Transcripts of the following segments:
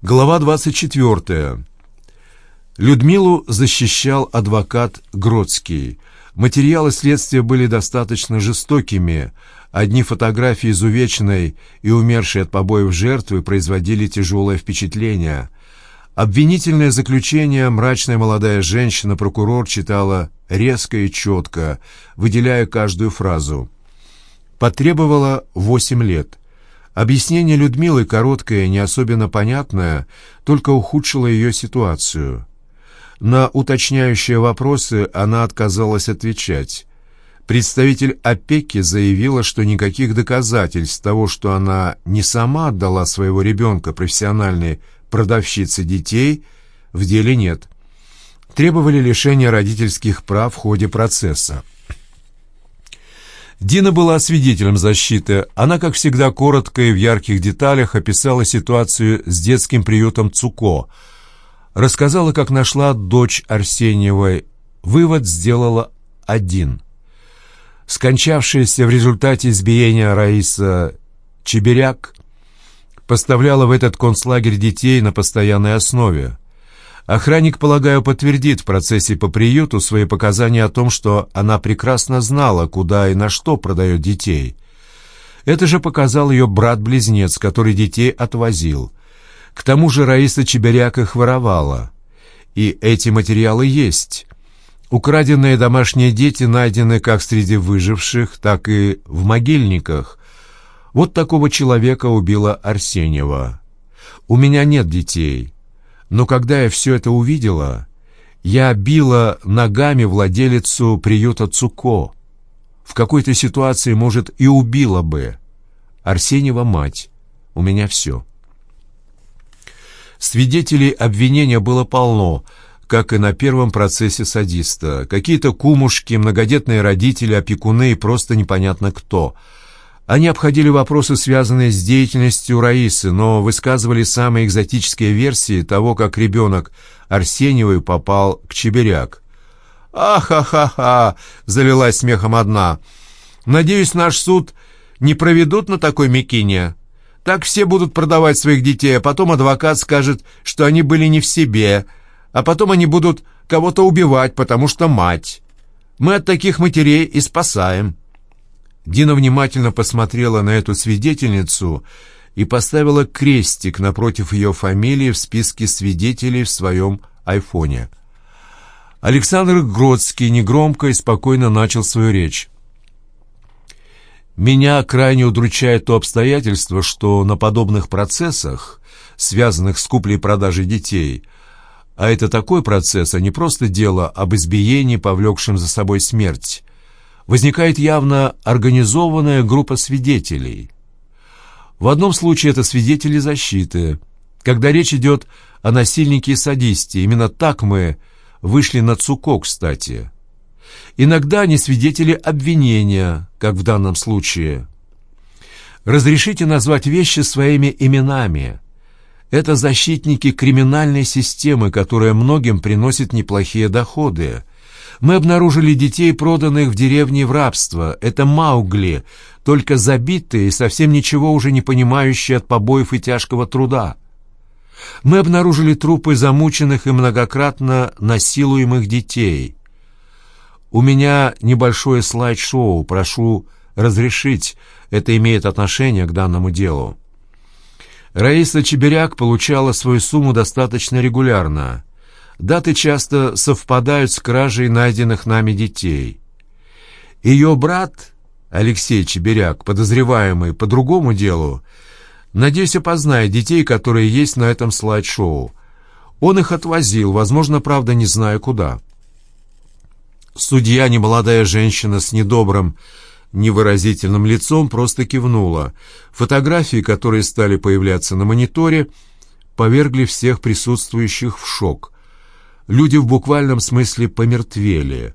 Глава 24. Людмилу защищал адвокат Гродский. Материалы следствия были достаточно жестокими. Одни фотографии изувеченной и умершей от побоев жертвы производили тяжелое впечатление. Обвинительное заключение мрачная молодая женщина-прокурор читала резко и четко, выделяя каждую фразу. Потребовала восемь лет. Объяснение Людмилы, короткое, не особенно понятное, только ухудшило ее ситуацию. На уточняющие вопросы она отказалась отвечать. Представитель опеки заявила, что никаких доказательств того, что она не сама отдала своего ребенка профессиональной продавщице детей, в деле нет. Требовали лишения родительских прав в ходе процесса. Дина была свидетелем защиты. Она, как всегда, коротко и в ярких деталях описала ситуацию с детским приютом Цуко. Рассказала, как нашла дочь Арсеньевой. Вывод сделала один. Скончавшаяся в результате избиения Раиса Чеберяк поставляла в этот концлагерь детей на постоянной основе. Охранник, полагаю, подтвердит в процессе по приюту свои показания о том, что она прекрасно знала, куда и на что продает детей. Это же показал ее брат-близнец, который детей отвозил. К тому же Раиса Чеберяк их воровала. И эти материалы есть. Украденные домашние дети найдены как среди выживших, так и в могильниках. Вот такого человека убила Арсеньева. У меня нет детей. Но когда я все это увидела, я била ногами владелицу приюта Цуко. В какой-то ситуации, может, и убила бы. Арсеньева мать. У меня все. Свидетелей обвинения было полно, как и на первом процессе садиста. Какие-то кумушки, многодетные родители, опекуны и просто непонятно кто — они обходили вопросы, связанные с деятельностью Раисы, но высказывали самые экзотические версии того, как ребенок Арсеньевой попал к Чеберяк. «Ах-ха-ха-ха!» — залилась смехом одна. «Надеюсь, наш суд не проведут на такой мекине. Так все будут продавать своих детей, а потом адвокат скажет, что они были не в себе, а потом они будут кого-то убивать, потому что мать. Мы от таких матерей и спасаем». Дина внимательно посмотрела на эту свидетельницу и поставила крестик напротив ее фамилии в списке свидетелей в своем айфоне. Александр Гродский негромко и спокойно начал свою речь. «Меня крайне удручает то обстоятельство, что на подобных процессах, связанных с куплей-продажей детей, а это такой процесс, а не просто дело об избиении, повлекшем за собой смерть, возникает явно организованная группа свидетелей. В одном случае это свидетели защиты. Когда речь идет о насильнике и садисте, именно так мы вышли на Цуко, кстати. Иногда они свидетели обвинения, как в данном случае. Разрешите назвать вещи своими именами. Это защитники криминальной системы, которая многим приносит неплохие доходы. Мы обнаружили детей, проданных в деревне в рабство. Это Маугли, только забитые совсем ничего уже не понимающие от побоев и тяжкого труда. Мы обнаружили трупы замученных и многократно насилуемых детей. У меня небольшое слайд-шоу, прошу разрешить, это имеет отношение к данному делу. Раиса Чеберяк получала свою сумму достаточно регулярно. Даты часто совпадают с кражей найденных нами детей. Ее брат, Алексей Чеберяк, подозреваемый по другому делу, надеюсь, опознает детей, которые есть на этом слайд-шоу. Он их отвозил, возможно, правда, не знаю куда. Судья, немолодая женщина с недобрым, невыразительным лицом, просто кивнула. Фотографии, которые стали появляться на мониторе, повергли всех присутствующих в шок. Люди в буквальном смысле помертвели.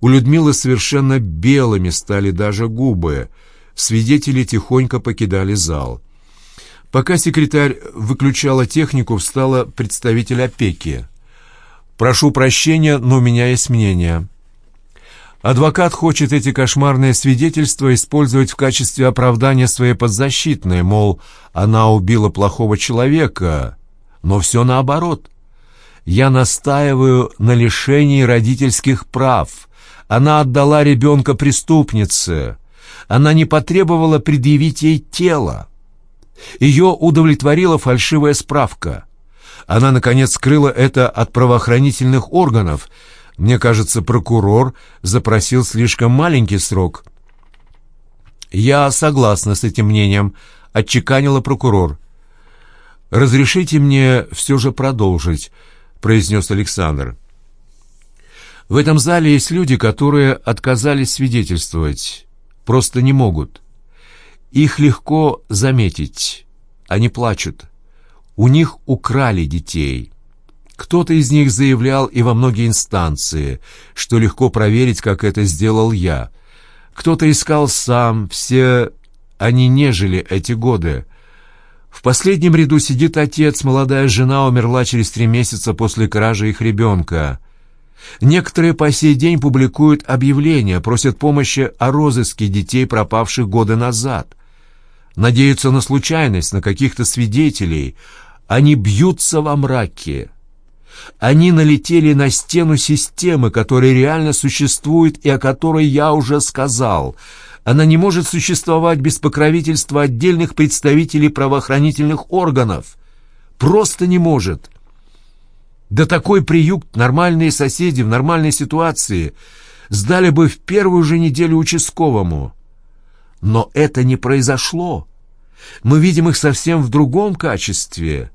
У Людмилы совершенно белыми стали даже губы. Свидетели тихонько покидали зал. Пока секретарь выключала технику, встала представитель опеки. «Прошу прощения, но у меня есть мнение». Адвокат хочет эти кошмарные свидетельства использовать в качестве оправдания своей подзащитной, мол, она убила плохого человека, Но все наоборот. Я настаиваю на лишении родительских прав. Она отдала ребенка преступнице. Она не потребовала предъявить ей тело. Ее удовлетворила фальшивая справка. Она, наконец, скрыла это от правоохранительных органов. Мне кажется, прокурор запросил слишком маленький срок. «Я согласна с этим мнением», — отчеканила прокурор. «Разрешите мне все же продолжить», — произнес Александр. «В этом зале есть люди, которые отказались свидетельствовать. Просто не могут. Их легко заметить. Они плачут. У них украли детей. Кто-то из них заявлял и во многие инстанции, что легко проверить, как это сделал я. Кто-то искал сам, все они нежели эти годы. В последнем ряду сидит отец, молодая жена умерла через три месяца после кражи их ребенка. Некоторые по сей день публикуют объявления, просят помощи о розыске детей, пропавших годы назад надеются на случайность, на каких-то свидетелей. Они бьются во мраке. Они налетели на стену системы, которая реально существует и о которой я уже сказал. Она не может существовать без покровительства отдельных представителей правоохранительных органов. Просто не может. Да такой приют нормальные соседи в нормальной ситуации сдали бы в первую же неделю участковому. Но это не произошло. Мы видим их совсем в другом качестве.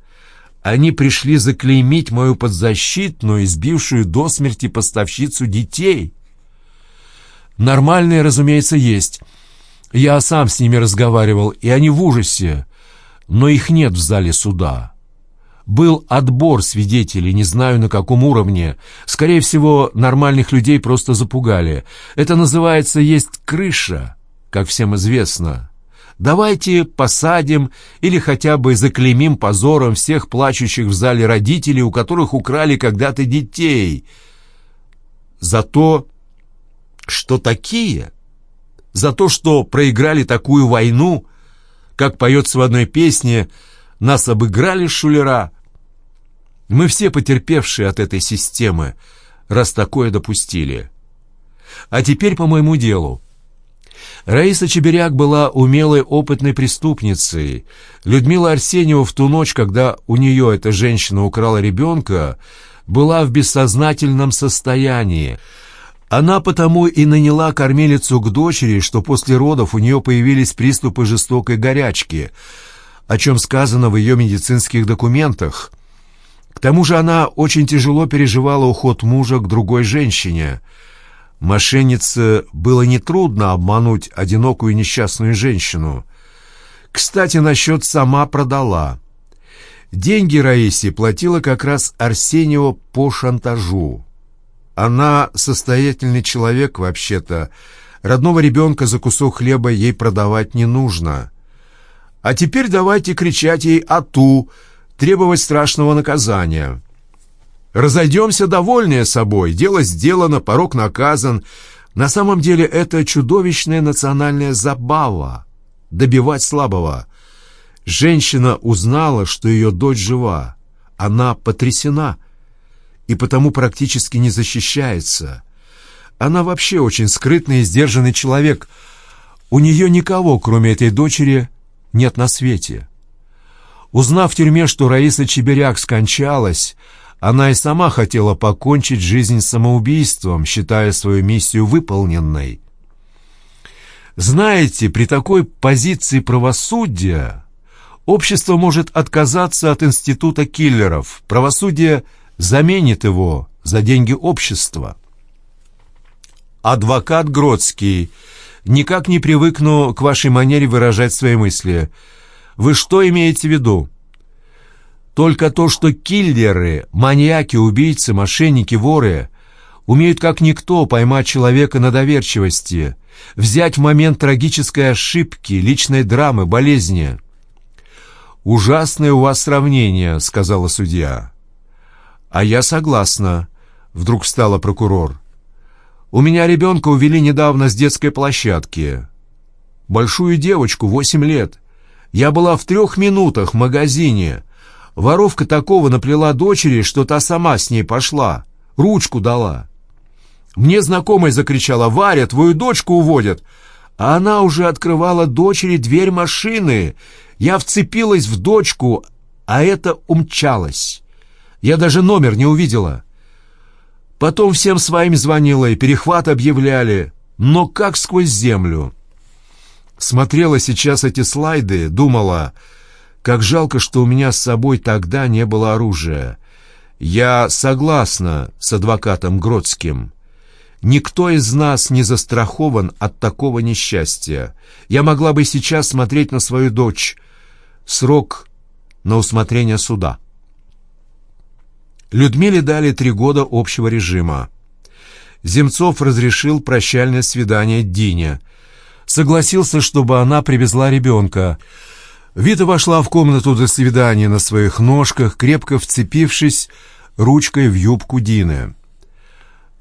Они пришли заклеймить мою подзащитную, избившую до смерти поставщицу детей. Нормальные, разумеется, есть. Я сам с ними разговаривал, и они в ужасе. Но их нет в зале суда. Был отбор свидетелей, не знаю на каком уровне. Скорее всего, нормальных людей просто запугали. Это называется «есть крыша» как всем известно. Давайте посадим или хотя бы заклеймим позором всех плачущих в зале родителей, у которых украли когда-то детей. За то, что такие, за то, что проиграли такую войну, как поется в одной песне «Нас обыграли шулера». Мы все потерпевшие от этой системы, раз такое допустили. А теперь по моему делу. Раиса Чеберяк была умелой, опытной преступницей. Людмила Арсеньева в ту ночь, когда у нее эта женщина украла ребенка, была в бессознательном состоянии. Она потому и наняла кормилицу к дочери, что после родов у нее появились приступы жестокой горячки, о чем сказано в ее медицинских документах. К тому же она очень тяжело переживала уход мужа к другой женщине – Мошеннице было нетрудно обмануть одинокую несчастную женщину. Кстати, насчет сама продала. Деньги Раисе платила как раз Арсеньева по шантажу. Она состоятельный человек вообще-то. Родного ребенка за кусок хлеба ей продавать не нужно. А теперь давайте кричать ей «Ату!», требовать страшного наказания. Разойдемся довольные собой, дело сделано, порог наказан. На самом деле это чудовищная национальная забава — добивать слабого. Женщина узнала, что ее дочь жива. Она потрясена и потому практически не защищается. Она вообще очень скрытный и сдержанный человек. У нее никого, кроме этой дочери, нет на свете. Узнав в тюрьме, что Раиса Чеберяк скончалась, она и сама хотела покончить жизнь самоубийством, считая свою миссию выполненной. Знаете, при такой позиции правосудия общество может отказаться от института киллеров. Правосудие заменит его за деньги общества. Адвокат Гродский. Никак не привыкну к вашей манере выражать свои мысли. Вы что имеете в виду? Только то, что киллеры, маньяки, убийцы, мошенники, воры умеют как никто поймать человека на доверчивости, взять в момент трагической ошибки, личной драмы, болезни. «Ужасное у вас сравнение», — сказала судья. «А я согласна», — вдруг встала прокурор. «У меня ребенка увели недавно с детской площадки. Большую девочку, восемь лет. Я была в трех минутах в магазине, Воровка такого наплела дочери, что та сама с ней пошла, ручку дала. Мне знакомая закричала «Варя, твою дочку уводят!» А она уже открывала дочери дверь машины. Я вцепилась в дочку, а это умчалось. Я даже номер не увидела. Потом всем своим звонила и перехват объявляли, но как сквозь землю. Смотрела сейчас эти слайды, думала, как жалко, что у меня с собой тогда не было оружия. Я согласна с адвокатом Гродским. Никто из нас не застрахован от такого несчастья. Я могла бы сейчас смотреть на свою дочь. Срок на усмотрение суда. Людмиле дали три года общего режима. Земцов разрешил прощальное свидание Дине. Согласился, чтобы она привезла ребенка. Вита вошла в комнату до свидания на своих ножках, крепко вцепившись ручкой в юбку Дины.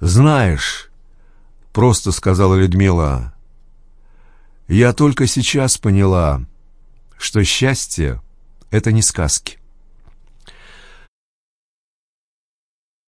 «Знаешь», — просто сказала Людмила, — «я только сейчас поняла, что счастье — это не сказки».